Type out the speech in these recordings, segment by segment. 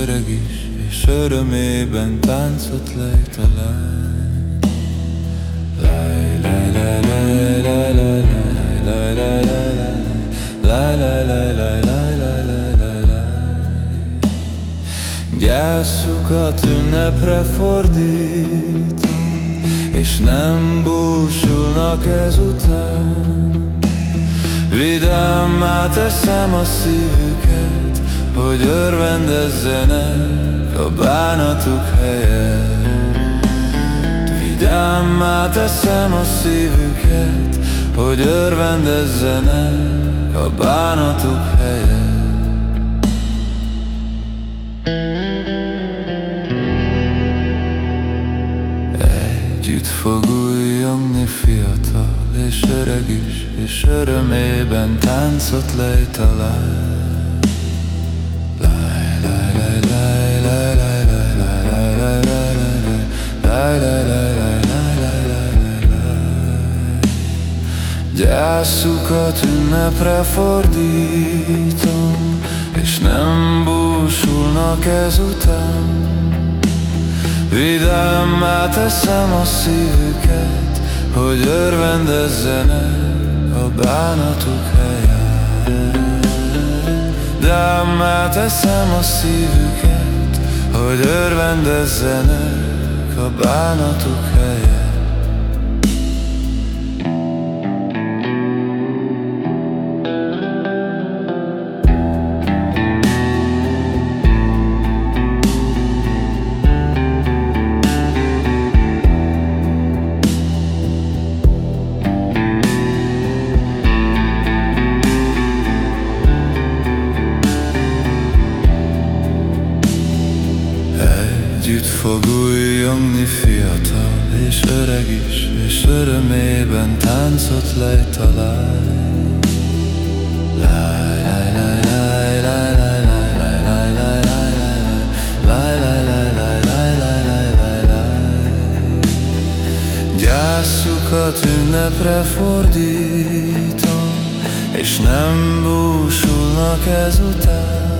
öreg is És örömében táncot lejt a lány. Gyászukat ünnepre fordítom És nem búsulnak ezután Vidámmá teszem a szívüket Hogy örvendezzenek a bánatuk helyett Vidámmá teszem a szívüket Hogy örvendezzenek a bánatuk helyett Együtt fog újjongni fiatal és öreg is És örömében táncot lejt a láj Gyászukat ünnepre fordítom És nem búsulnak ezután. Vidámmá teszem a szívüket Hogy örvendezzenek a bánatuk helyén Dámmá teszem a szívüket Hogy örvendezzenek cabana tu che Együtt fog újjongni fiatal és öreg is És örömében táncot lejt a lány Gyászukat ünnepre fordítom És nem búsulnak ezután.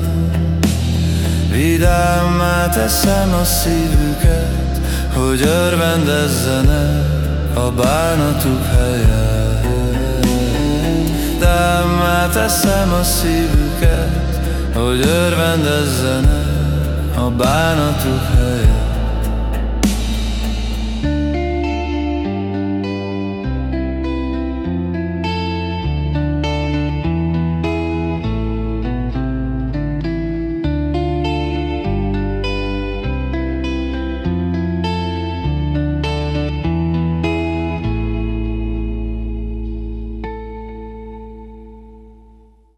Vidámmá teszem a szívüket Hogy örvendezzenek a bánatuk helyett Vidámmá teszem a szívüket Hogy örvendezzenek a bánatuk helyett